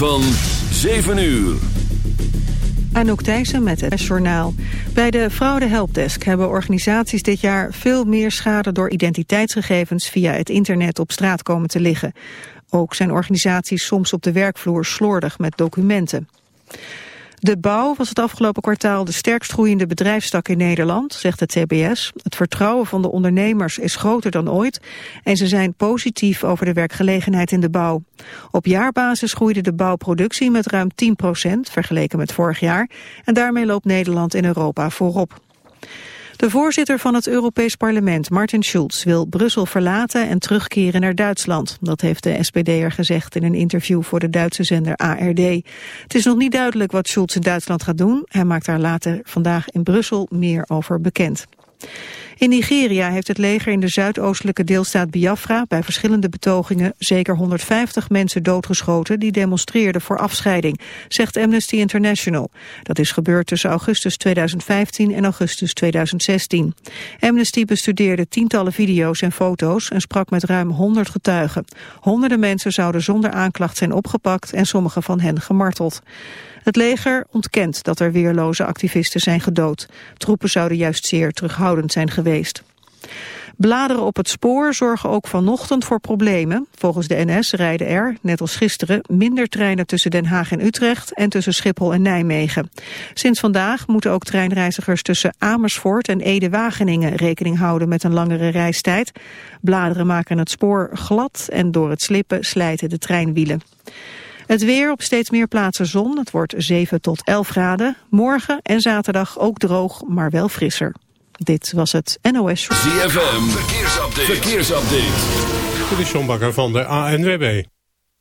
van 7 uur. Anouk Thijssen met het journaal. Bij de Fraude Helpdesk hebben organisaties dit jaar veel meer schade door identiteitsgegevens via het internet op straat komen te liggen. Ook zijn organisaties soms op de werkvloer slordig met documenten. De bouw was het afgelopen kwartaal de sterkst groeiende bedrijfstak in Nederland, zegt het CBS. Het vertrouwen van de ondernemers is groter dan ooit en ze zijn positief over de werkgelegenheid in de bouw. Op jaarbasis groeide de bouwproductie met ruim 10% vergeleken met vorig jaar en daarmee loopt Nederland in Europa voorop. De voorzitter van het Europees Parlement, Martin Schulz, wil Brussel verlaten en terugkeren naar Duitsland. Dat heeft de SPD'er gezegd in een interview voor de Duitse zender ARD. Het is nog niet duidelijk wat Schulz in Duitsland gaat doen. Hij maakt daar later vandaag in Brussel meer over bekend. In Nigeria heeft het leger in de zuidoostelijke deelstaat Biafra bij verschillende betogingen zeker 150 mensen doodgeschoten die demonstreerden voor afscheiding, zegt Amnesty International. Dat is gebeurd tussen augustus 2015 en augustus 2016. Amnesty bestudeerde tientallen video's en foto's en sprak met ruim 100 getuigen. Honderden mensen zouden zonder aanklacht zijn opgepakt en sommige van hen gemarteld. Het leger ontkent dat er weerloze activisten zijn gedood. Troepen zouden juist zeer terughoudend zijn geweest. Bladeren op het spoor zorgen ook vanochtend voor problemen. Volgens de NS rijden er, net als gisteren, minder treinen tussen Den Haag en Utrecht en tussen Schiphol en Nijmegen. Sinds vandaag moeten ook treinreizigers tussen Amersfoort en Ede-Wageningen rekening houden met een langere reistijd. Bladeren maken het spoor glad en door het slippen slijten de treinwielen. Het weer op steeds meer plaatsen zon. Het wordt 7 tot 11 graden. Morgen en zaterdag ook droog, maar wel frisser. Dit was het NOS. ZFM, verkeersupdate. verkeersupdate. De Sjombakker van de ANWB.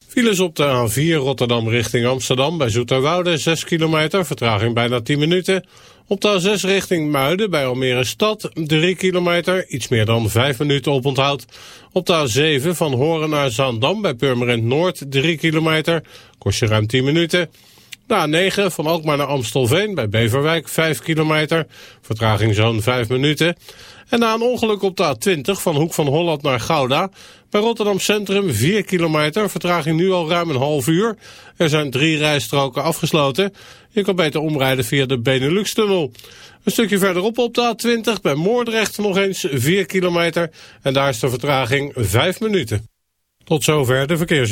Files op de A4 Rotterdam richting Amsterdam bij Zoeterwoude 6 kilometer, vertraging bijna 10 minuten. Op de A6 richting Muiden bij Almere Stad 3 kilometer, iets meer dan 5 minuten op onthoud. Op de A7 van Horen naar Zaandam bij Purmerend Noord 3 kilometer, kost je ruim 10 minuten. De A9 van Alkmaar naar Amstelveen bij Beverwijk 5 kilometer, vertraging zo'n 5 minuten. En na een ongeluk op de A20 van Hoek van Holland naar Gouda... bij Rotterdam Centrum 4 kilometer, vertraging nu al ruim een half uur. Er zijn drie rijstroken afgesloten. Je kan beter omrijden via de Benelux-tunnel. Een stukje verderop op de A20 bij Moordrecht nog eens 4 kilometer. En daar is de vertraging 5 minuten. Tot zover de verkeers.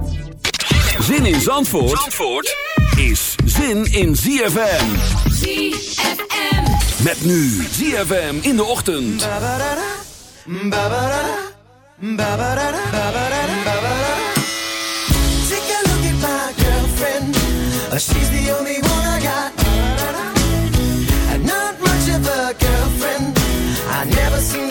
Zin in Zandvoort, Zandvoort is zin in ZFM. ZFM. Met nu ZFM in de ochtend. Take a look at my girlfriend. Uh, she's the only one I got. And not much of a girlfriend. I never lost.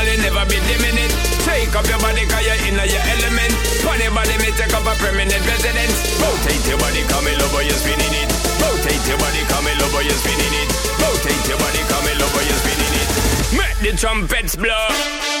Take up your body, cause you're in your element. Funny body, me take up a permanent residence. Rotate your body, come in love, you're spinning it. Rotate your body, come in love, you're spinning it. Rotate your body, come in love, you're spinning it. Make the trumpets blow.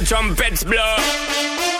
The trumpets blow.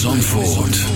Zandvoort.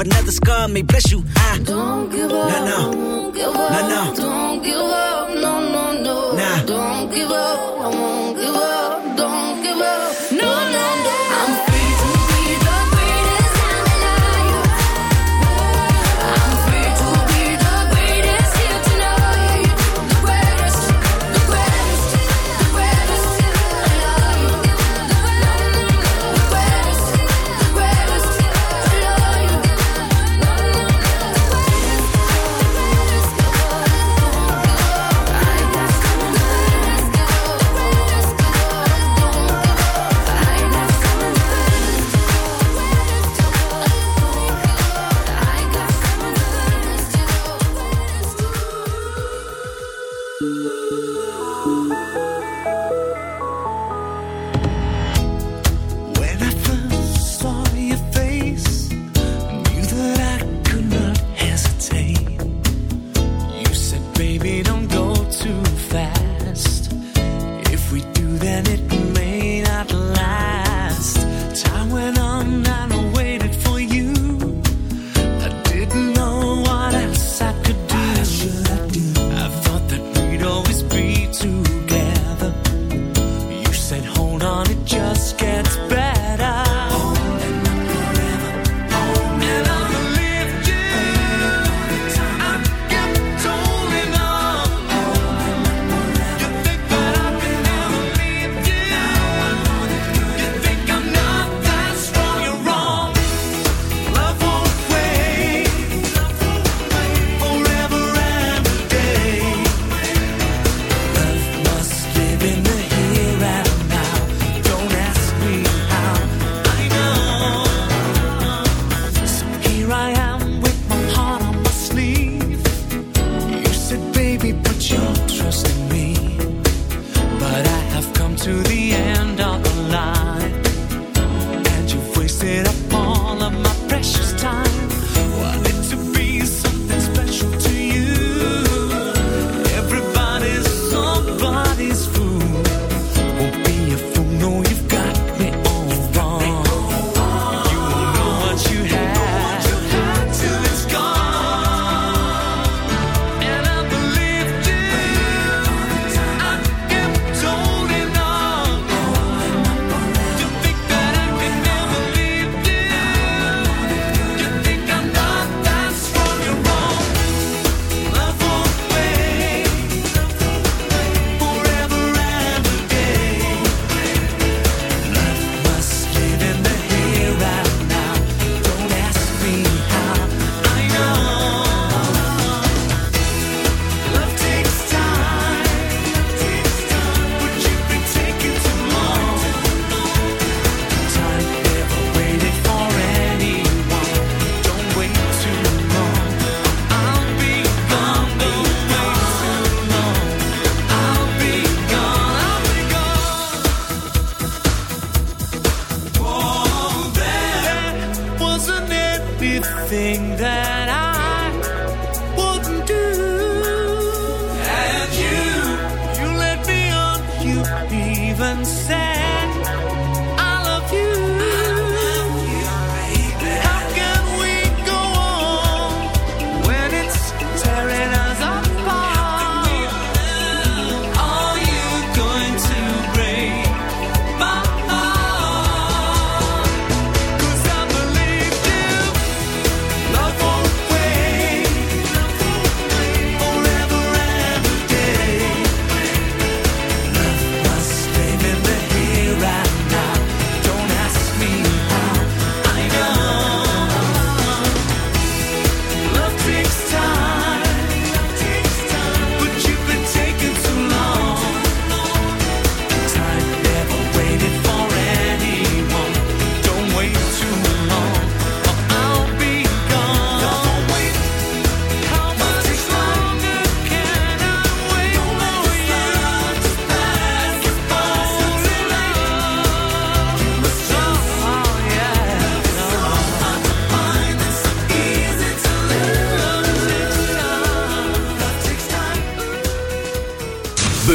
another scar may bless you. I don't give up. No, no. Don't give up. No, no. Don't give up. like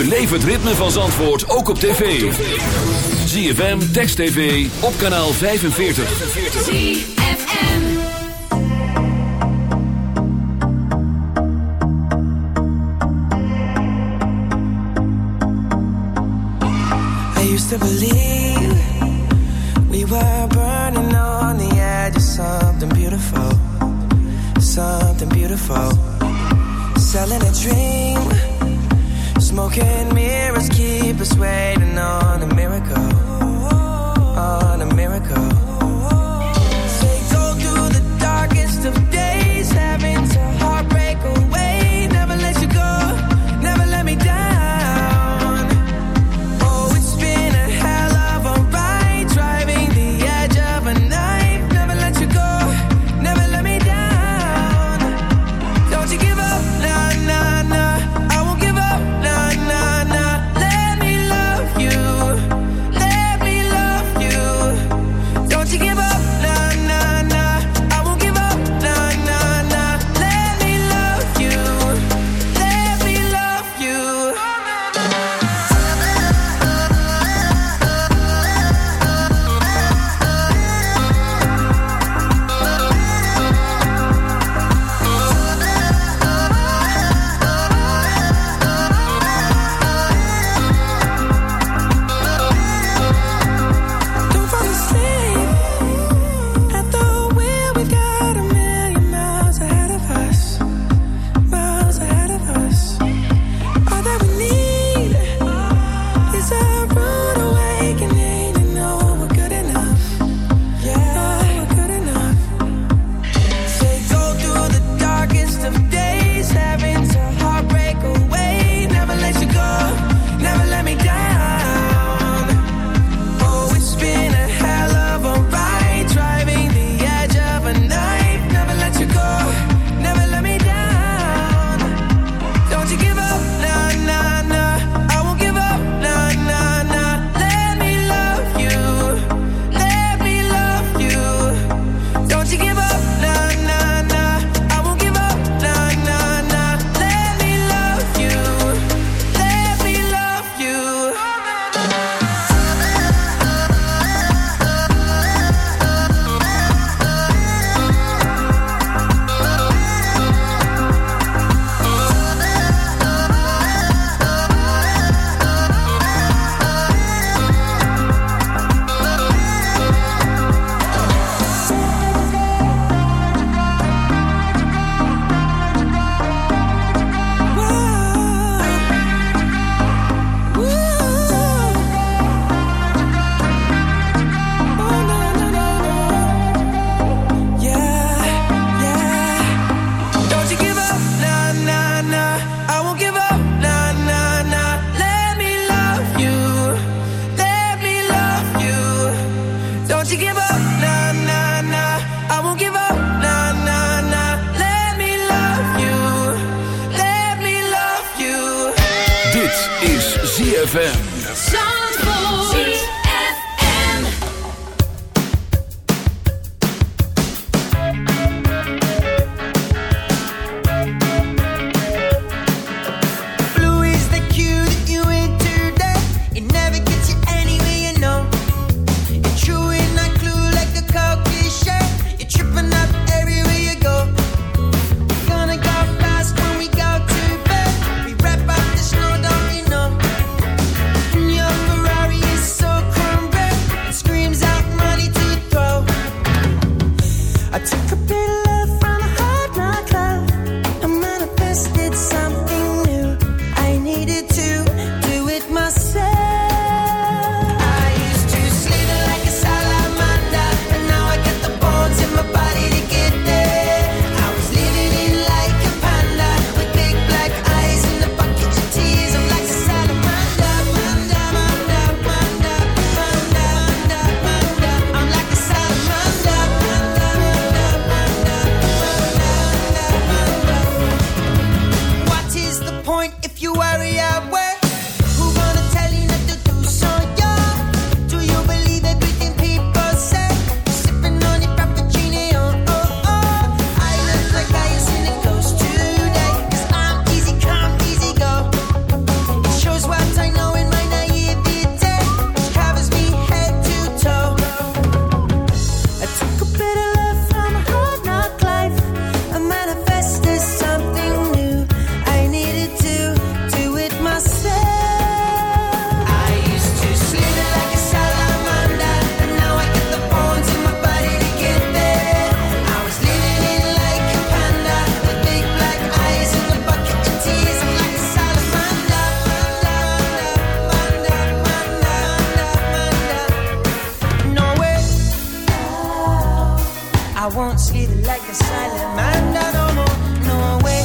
Beleef het ritme van Zandvoort ook op tv. ZFM, Text TV, op kanaal 45. ZFM I used to believe We were burning on the edge of something beautiful Something beautiful Selling a dream broken mirrors keep us waiting. I won't see the light, cause I let mine down no more, no way.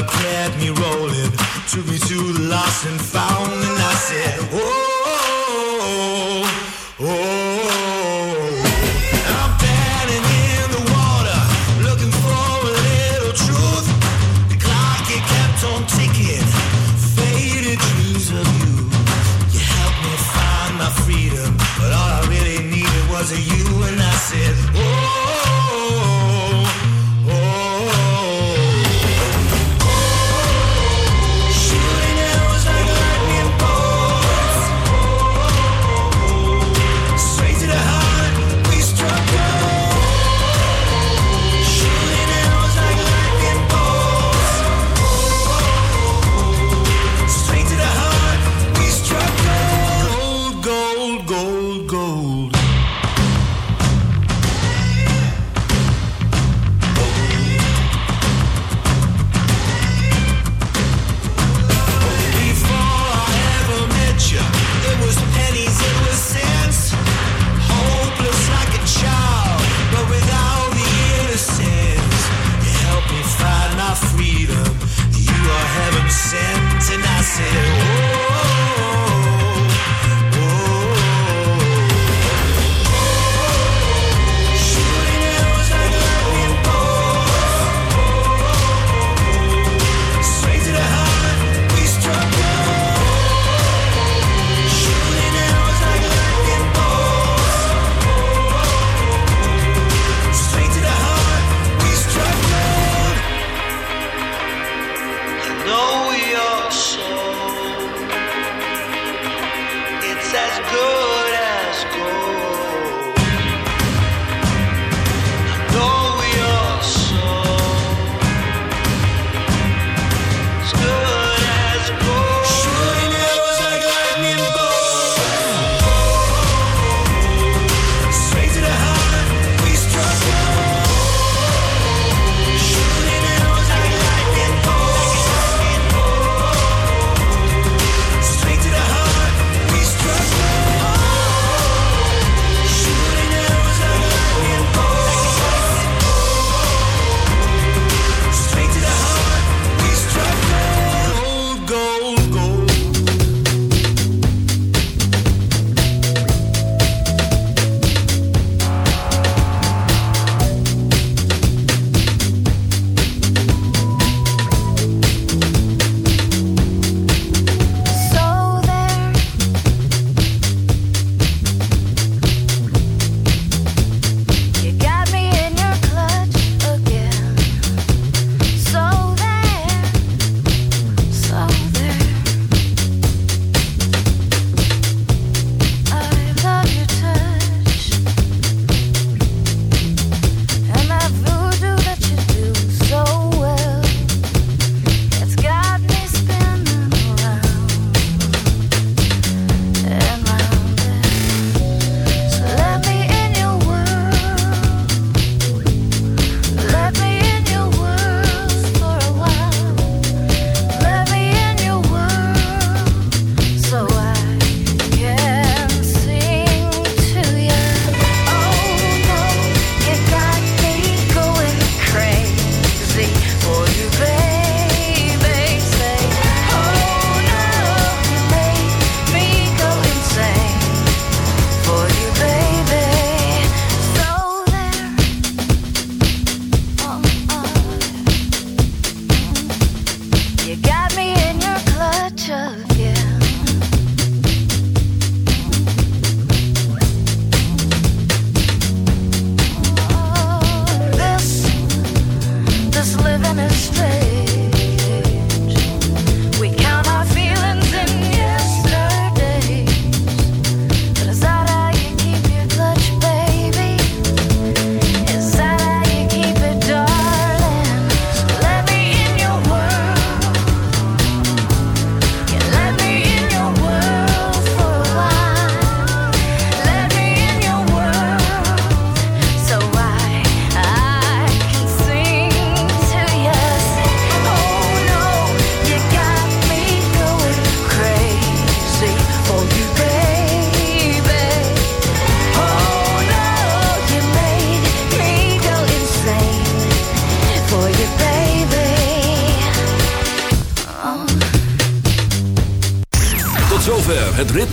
kept me rolling, took me to the lost and found.